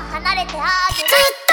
離れてあげる。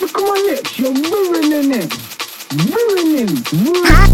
Look at my lips, you're ruining it. Ruining him. Ruining.